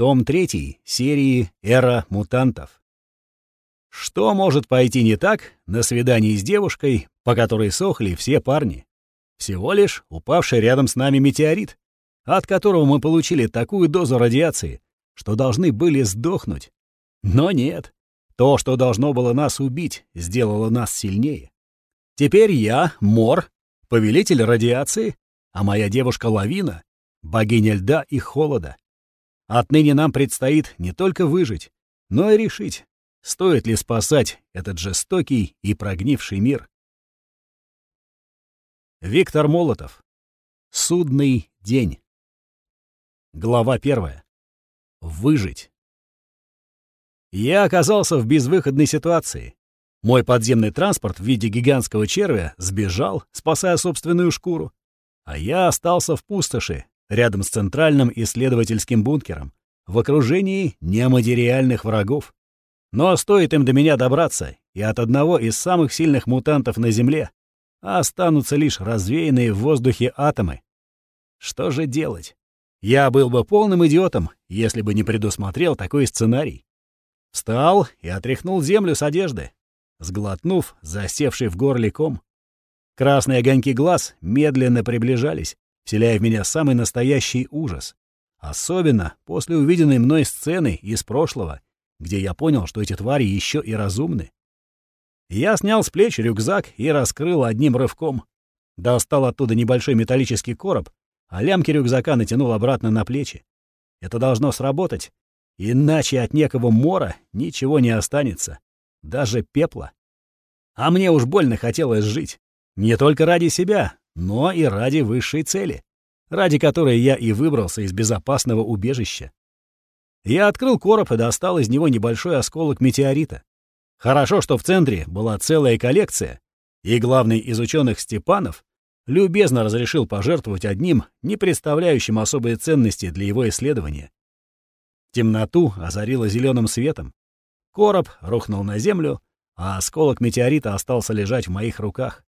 Том 3 серии «Эра мутантов». Что может пойти не так на свидании с девушкой, по которой сохли все парни? Всего лишь упавший рядом с нами метеорит, от которого мы получили такую дозу радиации, что должны были сдохнуть. Но нет. То, что должно было нас убить, сделало нас сильнее. Теперь я, Мор, повелитель радиации, а моя девушка Лавина — богиня льда и холода. Отныне нам предстоит не только выжить, но и решить, стоит ли спасать этот жестокий и прогнивший мир. Виктор Молотов. Судный день. Глава первая. Выжить. Я оказался в безвыходной ситуации. Мой подземный транспорт в виде гигантского червя сбежал, спасая собственную шкуру. А я остался в пустоши, рядом с центральным исследовательским бункером, в окружении нематериальных врагов. Но стоит им до меня добраться, и от одного из самых сильных мутантов на Земле останутся лишь развеянные в воздухе атомы. Что же делать? Я был бы полным идиотом, если бы не предусмотрел такой сценарий. Встал и отряхнул землю с одежды, сглотнув засевший в горле ком. Красные огоньки глаз медленно приближались, вселяя в меня самый настоящий ужас. Особенно после увиденной мной сцены из прошлого, где я понял, что эти твари еще и разумны. Я снял с плеч рюкзак и раскрыл одним рывком. Достал оттуда небольшой металлический короб, а лямки рюкзака натянул обратно на плечи. Это должно сработать, иначе от некого мора ничего не останется, даже пепла. А мне уж больно хотелось жить. Не только ради себя, но и ради высшей цели, ради которой я и выбрался из безопасного убежища. Я открыл короб и достал из него небольшой осколок метеорита. Хорошо, что в центре была целая коллекция, и главный из ученых Степанов любезно разрешил пожертвовать одним, не представляющим особой ценности для его исследования. Темноту озарило зеленым светом. Короб рухнул на землю, а осколок метеорита остался лежать в моих руках.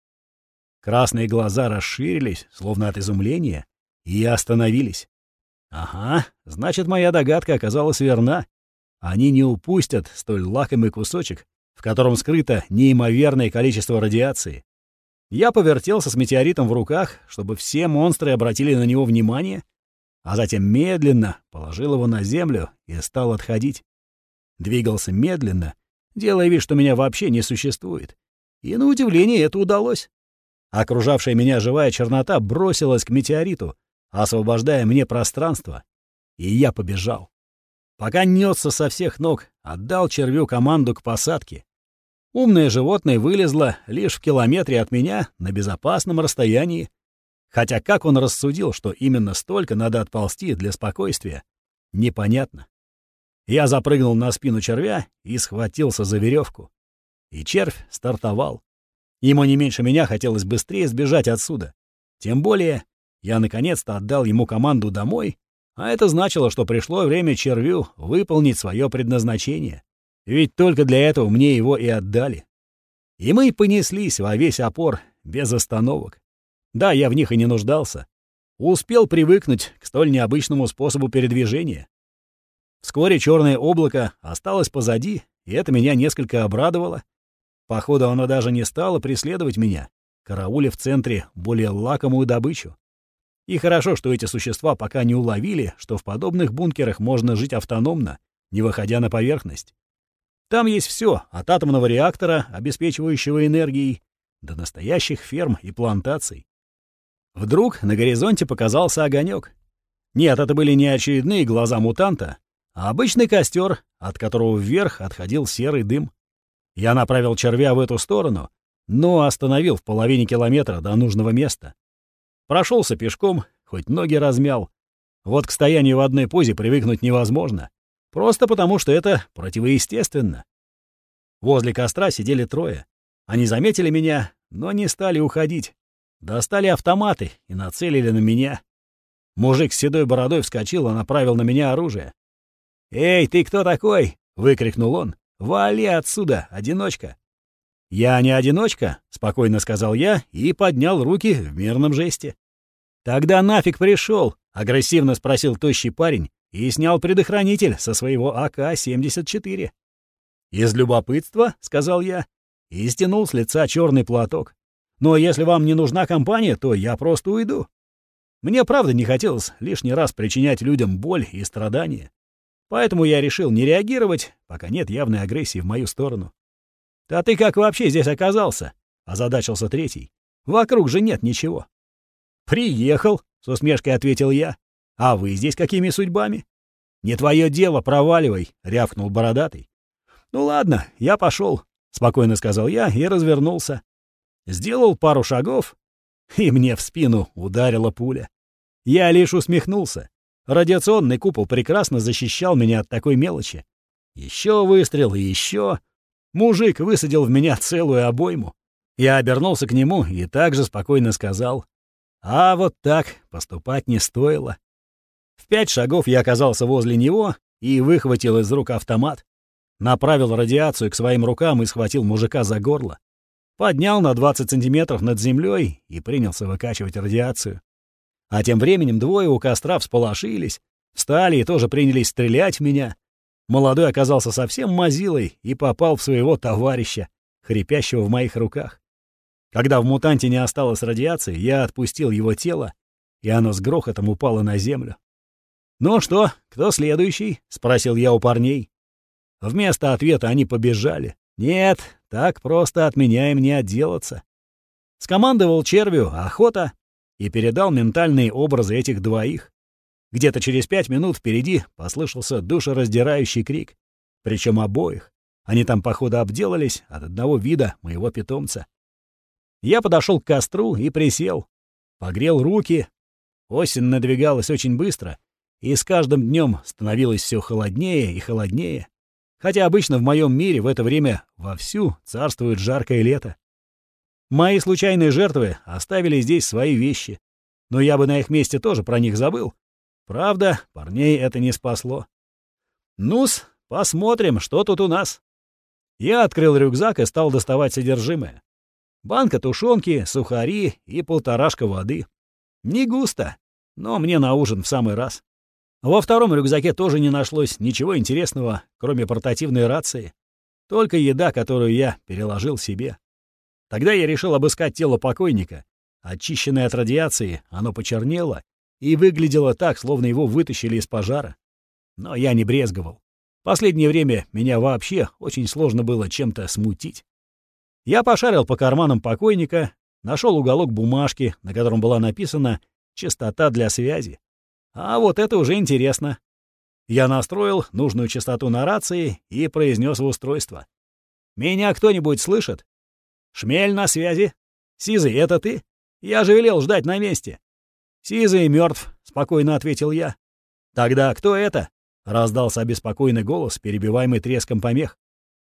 Красные глаза расширились, словно от изумления, и остановились. Ага, значит, моя догадка оказалась верна. Они не упустят столь лакомый кусочек, в котором скрыто неимоверное количество радиации. Я повертелся с метеоритом в руках, чтобы все монстры обратили на него внимание, а затем медленно положил его на землю и стал отходить. Двигался медленно, делая вид, что меня вообще не существует. И на удивление это удалось. Окружавшая меня живая чернота бросилась к метеориту, освобождая мне пространство, и я побежал. Пока несся со всех ног, отдал червю команду к посадке. Умное животное вылезло лишь в километре от меня на безопасном расстоянии, хотя как он рассудил, что именно столько надо отползти для спокойствия, непонятно. Я запрыгнул на спину червя и схватился за веревку. И червь стартовал. Ему не меньше меня хотелось быстрее сбежать отсюда. Тем более, я наконец-то отдал ему команду домой, а это значило, что пришло время червю выполнить свое предназначение. Ведь только для этого мне его и отдали. И мы понеслись во весь опор, без остановок. Да, я в них и не нуждался. Успел привыкнуть к столь необычному способу передвижения. Вскоре черное облако осталось позади, и это меня несколько обрадовало. Походу, оно даже не стало преследовать меня, карауля в центре более лакомую добычу. И хорошо, что эти существа пока не уловили, что в подобных бункерах можно жить автономно, не выходя на поверхность. Там есть все, от атомного реактора, обеспечивающего энергией, до настоящих ферм и плантаций. Вдруг на горизонте показался огонек. Нет, это были не очередные глаза мутанта, а обычный костер, от которого вверх отходил серый дым. Я направил червя в эту сторону, но остановил в половине километра до нужного места. Прошелся пешком, хоть ноги размял. Вот к стоянию в одной позе привыкнуть невозможно. Просто потому, что это противоестественно. Возле костра сидели трое. Они заметили меня, но не стали уходить. Достали автоматы и нацелили на меня. Мужик с седой бородой вскочил и направил на меня оружие. «Эй, ты кто такой?» — выкрикнул он. «Вали отсюда, одиночка!» «Я не одиночка», — спокойно сказал я и поднял руки в мирном жесте. «Тогда нафиг пришел?» — агрессивно спросил тощий парень, и снял предохранитель со своего АК-74. «Из любопытства», — сказал я, и стянул с лица черный платок. «Но если вам не нужна компания, то я просто уйду». Мне правда не хотелось лишний раз причинять людям боль и страдания. Поэтому я решил не реагировать, пока нет явной агрессии в мою сторону. «А ты как вообще здесь оказался?» — озадачился третий. «Вокруг же нет ничего». «Приехал», — с усмешкой ответил я. «А вы здесь какими судьбами?» «Не твое дело, проваливай», — рявкнул бородатый. «Ну ладно, я пошел, спокойно сказал я и развернулся. Сделал пару шагов, и мне в спину ударила пуля. Я лишь усмехнулся. Радиационный купол прекрасно защищал меня от такой мелочи. Еще выстрел и еще. Мужик высадил в меня целую обойму. Я обернулся к нему и также спокойно сказал. А вот так поступать не стоило. В пять шагов я оказался возле него и выхватил из рук автомат. Направил радиацию к своим рукам и схватил мужика за горло. Поднял на 20 сантиметров над землей и принялся выкачивать радиацию. А тем временем двое у костра всполошились, встали и тоже принялись стрелять в меня. Молодой оказался совсем мазилой и попал в своего товарища, хрипящего в моих руках. Когда в мутанте не осталось радиации, я отпустил его тело, и оно с грохотом упало на землю. «Ну что, кто следующий?» — спросил я у парней. Вместо ответа они побежали. «Нет, так просто от меня им не отделаться». Скомандовал червю «Охота» и передал ментальные образы этих двоих. Где-то через пять минут впереди послышался душераздирающий крик. Причем обоих. Они там, походу, обделались от одного вида моего питомца. Я подошел к костру и присел. Погрел руки. Осень надвигалась очень быстро, и с каждым днем становилось все холоднее и холоднее. Хотя обычно в моем мире в это время вовсю царствует жаркое лето. Мои случайные жертвы оставили здесь свои вещи, но я бы на их месте тоже про них забыл. Правда, парней это не спасло. Ну-с, посмотрим, что тут у нас. Я открыл рюкзак и стал доставать содержимое. Банка тушенки, сухари и полторашка воды. Не густо, но мне на ужин в самый раз. Во втором рюкзаке тоже не нашлось ничего интересного, кроме портативной рации. Только еда, которую я переложил себе. Тогда я решил обыскать тело покойника. Очищенное от радиации, оно почернело и выглядело так, словно его вытащили из пожара. Но я не брезговал. Последнее время меня вообще очень сложно было чем-то смутить. Я пошарил по карманам покойника, нашел уголок бумажки, на котором была написана «Частота для связи». А вот это уже интересно. Я настроил нужную частоту на рации и произнес в устройство. «Меня кто-нибудь слышит?» «Шмель на связи. Сизый, это ты? Я же велел ждать на месте». «Сизый мертв, спокойно ответил я. «Тогда кто это?» — раздался обеспокоенный голос, перебиваемый треском помех.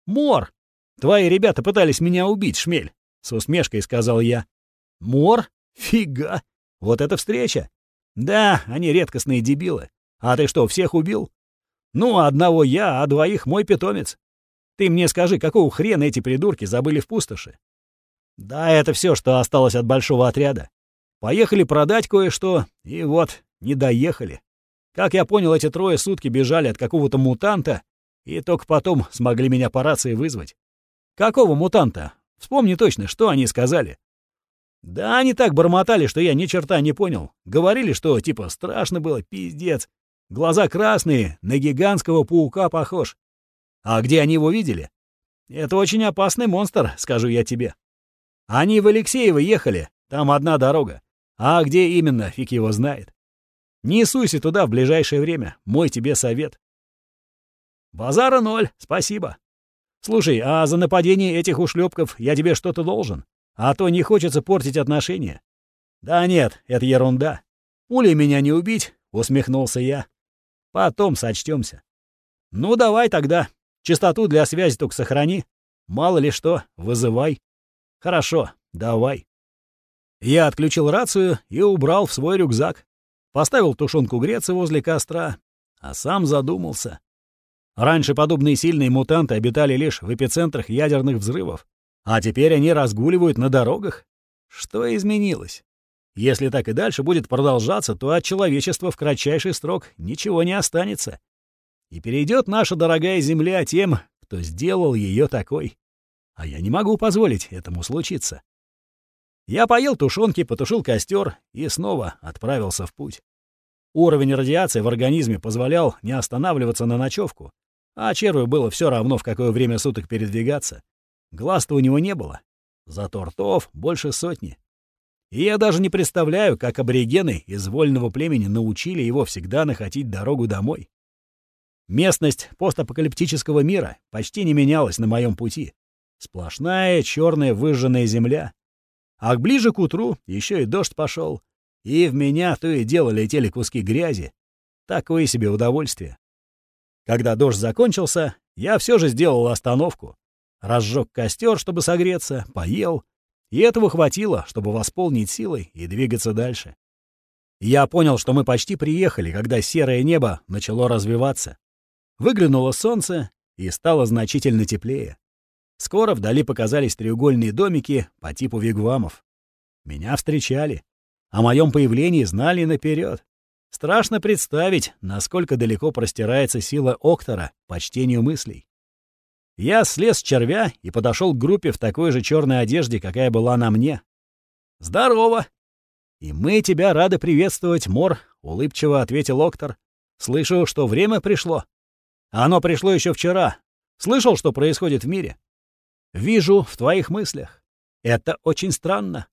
«Мор! Твои ребята пытались меня убить, шмель!» — с усмешкой сказал я. «Мор? Фига! Вот это встреча! Да, они редкостные дебилы. А ты что, всех убил? Ну, одного я, а двоих мой питомец. Ты мне скажи, какого хрена эти придурки забыли в пустоши? Да, это все, что осталось от большого отряда. Поехали продать кое-что, и вот, не доехали. Как я понял, эти трое сутки бежали от какого-то мутанта, и только потом смогли меня по рации вызвать. Какого мутанта? Вспомни точно, что они сказали. Да они так бормотали, что я ни черта не понял. Говорили, что типа страшно было, пиздец. Глаза красные, на гигантского паука похож. А где они его видели? Это очень опасный монстр, скажу я тебе. Они в Алексеево ехали, там одна дорога. А где именно, фиг его знает. Не суйся туда в ближайшее время, мой тебе совет. Базара ноль, спасибо. Слушай, а за нападение этих ушлепков я тебе что-то должен? А то не хочется портить отношения. Да нет, это ерунда. Пулей меня не убить, усмехнулся я. Потом сочтемся. Ну давай тогда. Частоту для связи только сохрани. Мало ли что, вызывай. Хорошо, давай. Я отключил рацию и убрал в свой рюкзак. Поставил тушенку греться возле костра, а сам задумался. Раньше подобные сильные мутанты обитали лишь в эпицентрах ядерных взрывов. А теперь они разгуливают на дорогах? Что изменилось? Если так и дальше будет продолжаться, то от человечества в кратчайший срок ничего не останется. И перейдет наша дорогая Земля тем, кто сделал ее такой. А я не могу позволить этому случиться. Я поел тушенки, потушил костер и снова отправился в путь. Уровень радиации в организме позволял не останавливаться на ночевку, а червю было все равно, в какое время суток передвигаться. Глаз-то у него не было, зато ртов больше сотни. И я даже не представляю, как аборигены из вольного племени научили его всегда находить дорогу домой. Местность постапокалиптического мира почти не менялась на моем пути. Сплошная черная выжженная земля. А ближе к утру еще и дождь пошел, и в меня то и дело летели куски грязи. Такое себе удовольствие. Когда дождь закончился, я все же сделал остановку. Разжег костер, чтобы согреться, поел — и этого хватило, чтобы восполнить силой и двигаться дальше. Я понял, что мы почти приехали, когда серое небо начало развиваться. Выглянуло солнце, и стало значительно теплее. Скоро вдали показались треугольные домики по типу вигвамов. Меня встречали. О моем появлении знали наперед. Страшно представить, насколько далеко простирается сила Октора по чтению мыслей. Я слез с червя и подошел к группе в такой же черной одежде, какая была на мне. «Здорово!» «И мы тебя рады приветствовать, Мор», — улыбчиво ответил Октор. «Слышу, что время пришло. Оно пришло еще вчера. Слышал, что происходит в мире? Вижу в твоих мыслях. Это очень странно.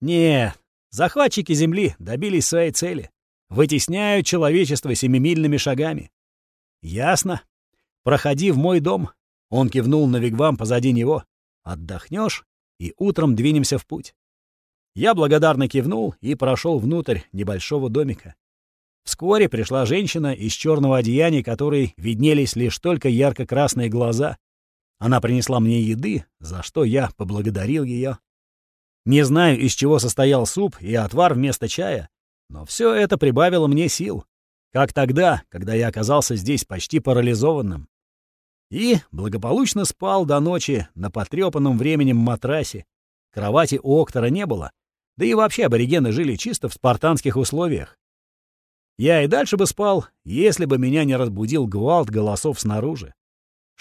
Нет, захватчики Земли добились своей цели. Вытесняют человечество семимильными шагами. Ясно. Проходи в мой дом, он кивнул на вигвам позади него. «Отдохнешь, и утром двинемся в путь». Я благодарно кивнул и прошел внутрь небольшого домика. Вскоре пришла женщина из черного одеяния, которой виднелись лишь только ярко-красные глаза. Она принесла мне еды, за что я поблагодарил ее. Не знаю, из чего состоял суп и отвар вместо чая, но все это прибавило мне сил, как тогда, когда я оказался здесь почти парализованным и благополучно спал до ночи на потрепанном временем матрасе. Кровати у Октора не было, да и вообще аборигены жили чисто в спартанских условиях. Я и дальше бы спал, если бы меня не разбудил гвалт голосов снаружи.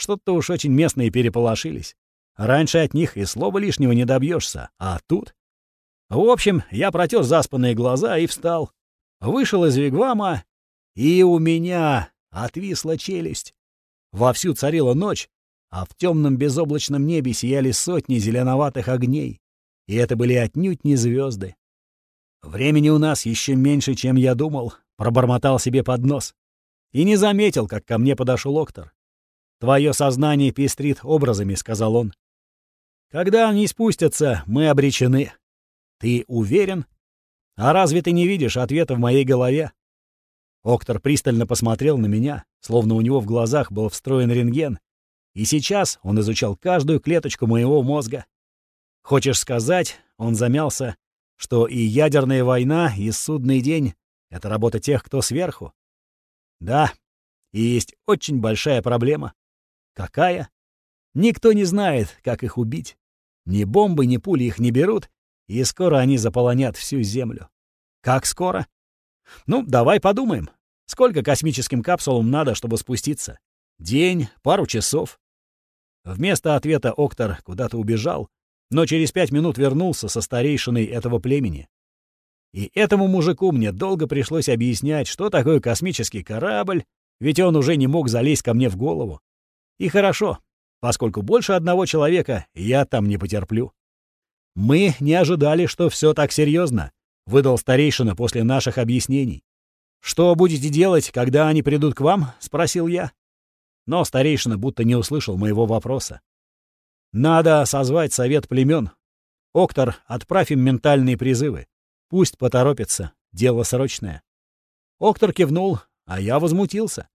Что-то уж очень местные переполошились. Раньше от них и слова лишнего не добьешься, а тут... В общем, я протер заспанные глаза и встал. Вышел из вигвама, и у меня отвисла челюсть. Вовсю царила ночь, а в темном безоблачном небе сияли сотни зеленоватых огней. И это были отнюдь не звезды. «Времени у нас еще меньше, чем я думал», — пробормотал себе под нос. И не заметил, как ко мне подошел Октор. «Твое сознание пестрит образами», — сказал он. «Когда они спустятся, мы обречены. Ты уверен? А разве ты не видишь ответа в моей голове? Октор пристально посмотрел на меня, словно у него в глазах был встроен рентген, и сейчас он изучал каждую клеточку моего мозга. Хочешь сказать, он замялся, что и ядерная война, и судный день — это работа тех, кто сверху? Да, и есть очень большая проблема. Какая? Никто не знает, как их убить. Ни бомбы, ни пули их не берут, и скоро они заполонят всю Землю. Как скоро? Ну, давай подумаем. Сколько космическим капсулам надо, чтобы спуститься? День, пару часов. Вместо ответа Октор куда-то убежал, но через пять минут вернулся со старейшиной этого племени. И этому мужику мне долго пришлось объяснять, что такое космический корабль, ведь он уже не мог залезть ко мне в голову. И хорошо, поскольку больше одного человека я там не потерплю. Мы не ожидали, что все так серьезно, — выдал старейшина после наших объяснений. «Что будете делать, когда они придут к вам?» — спросил я. Но старейшина будто не услышал моего вопроса. «Надо созвать совет племен. Октор, отправь им ментальные призывы. Пусть поторопятся, дело срочное». Октор кивнул, а я возмутился.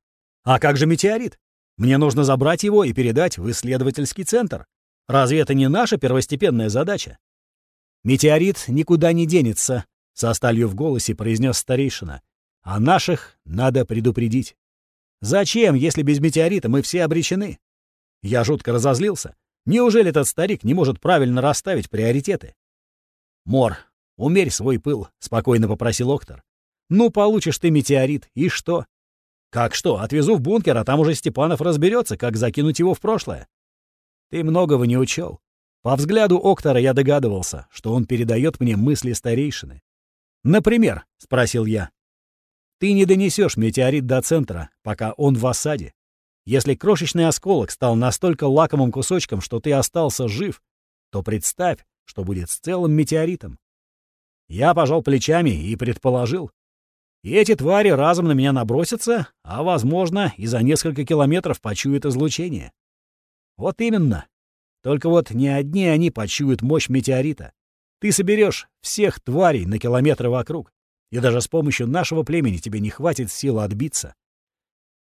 «А как же метеорит? Мне нужно забрать его и передать в исследовательский центр. Разве это не наша первостепенная задача?» «Метеорит никуда не денется», со сталью в голосе произнес старейшина. А наших надо предупредить. Зачем, если без метеорита мы все обречены? Я жутко разозлился. Неужели этот старик не может правильно расставить приоритеты? Мор, умерь свой пыл», — спокойно попросил Октор. «Ну, получишь ты метеорит, и что?» «Как что? Отвезу в бункер, а там уже Степанов разберется, как закинуть его в прошлое». «Ты многого не учел. По взгляду Октора я догадывался, что он передает мне мысли старейшины. «Например?» — спросил я. «Ты не донесешь метеорит до центра, пока он в осаде. Если крошечный осколок стал настолько лакомым кусочком, что ты остался жив, то представь, что будет с целым метеоритом. Я пожал плечами и предположил. Эти твари разом на меня набросятся, а, возможно, и за несколько километров почуют излучение. Вот именно. Только вот не одни они почуют мощь метеорита. Ты соберешь всех тварей на километры вокруг, и даже с помощью нашего племени тебе не хватит сил отбиться.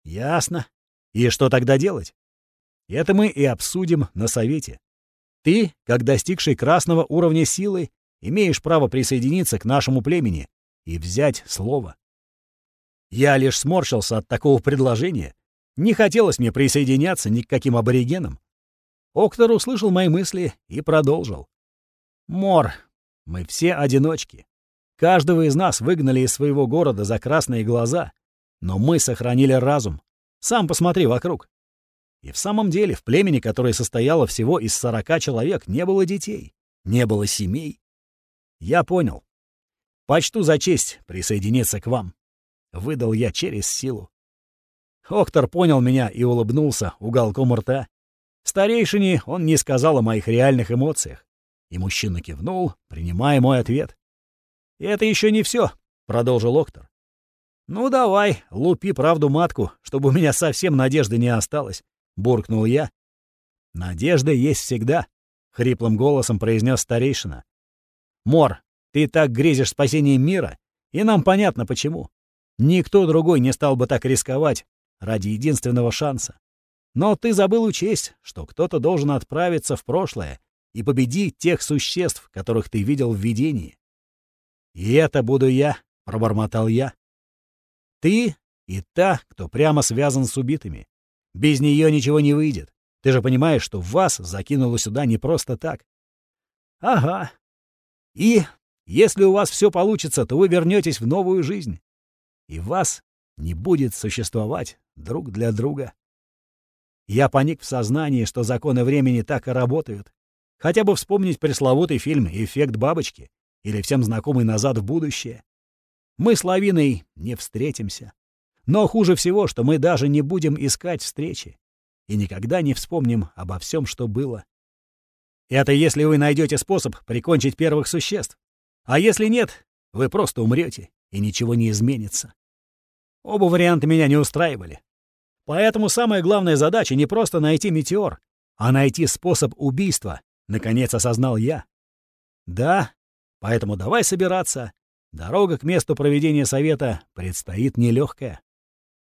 Ясно. И что тогда делать? Это мы и обсудим на совете. Ты, как достигший красного уровня силы, имеешь право присоединиться к нашему племени и взять слово. Я лишь сморщился от такого предложения. Не хотелось мне присоединяться ни к каким аборигенам. Октор услышал мои мысли и продолжил. «Мор, мы все одиночки. Каждого из нас выгнали из своего города за красные глаза, но мы сохранили разум. Сам посмотри вокруг. И в самом деле в племени, которое состояло всего из сорока человек, не было детей, не было семей. Я понял. Почту за честь присоединиться к вам. Выдал я через силу. Октор понял меня и улыбнулся уголком рта. Старейшине он не сказал о моих реальных эмоциях. И мужчина кивнул, принимая мой ответ. «И это еще не все», — продолжил Октор. «Ну давай, лупи правду матку, чтобы у меня совсем надежды не осталось», — буркнул я. «Надежда есть всегда», — хриплым голосом произнес старейшина. «Мор, ты так грезишь спасением мира, и нам понятно почему. Никто другой не стал бы так рисковать ради единственного шанса. Но ты забыл учесть, что кто-то должен отправиться в прошлое и победить тех существ, которых ты видел в видении. «И это буду я», — пробормотал я. «Ты и та, кто прямо связан с убитыми. Без нее ничего не выйдет. Ты же понимаешь, что вас закинуло сюда не просто так». «Ага. И если у вас все получится, то вы вернетесь в новую жизнь. И вас не будет существовать друг для друга». Я поник в сознании, что законы времени так и работают. Хотя бы вспомнить пресловутый фильм «Эффект бабочки» или всем знакомый «Назад в будущее». Мы с Лавиной не встретимся. Но хуже всего, что мы даже не будем искать встречи и никогда не вспомним обо всем, что было. Это если вы найдете способ прикончить первых существ. А если нет, вы просто умрете, и ничего не изменится. Оба варианта меня не устраивали. Поэтому самая главная задача не просто найти метеор, а найти способ убийства, наконец осознал я. Да, поэтому давай собираться. Дорога к месту проведения совета предстоит нелегкая.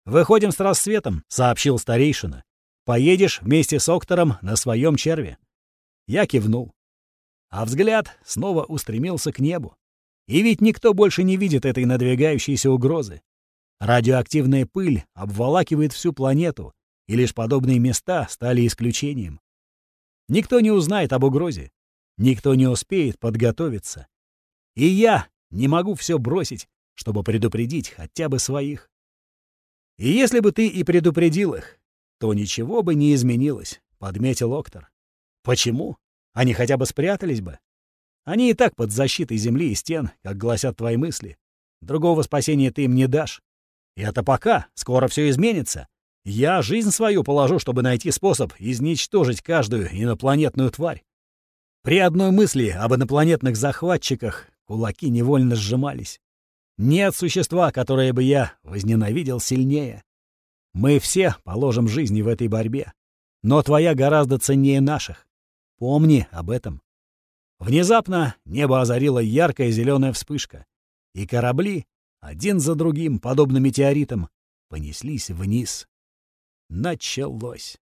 «Выходим с рассветом», — сообщил старейшина. «Поедешь вместе с Октором на своем черве». Я кивнул. А взгляд снова устремился к небу. И ведь никто больше не видит этой надвигающейся угрозы. Радиоактивная пыль обволакивает всю планету, и лишь подобные места стали исключением. Никто не узнает об угрозе, никто не успеет подготовиться. И я не могу все бросить, чтобы предупредить хотя бы своих. И если бы ты и предупредил их, то ничего бы не изменилось, — подметил Октор. Почему? Они хотя бы спрятались бы. Они и так под защитой земли и стен, как гласят твои мысли. Другого спасения ты им не дашь. И это пока, скоро все изменится. Я жизнь свою положу, чтобы найти способ изничтожить каждую инопланетную тварь. При одной мысли об инопланетных захватчиках кулаки невольно сжимались. Нет существа, которое бы я возненавидел сильнее. Мы все положим жизни в этой борьбе. Но твоя гораздо ценнее наших. Помни об этом. Внезапно небо озарила яркая зеленая вспышка, и корабли, один за другим, подобно метеоритам, понеслись вниз. Началось.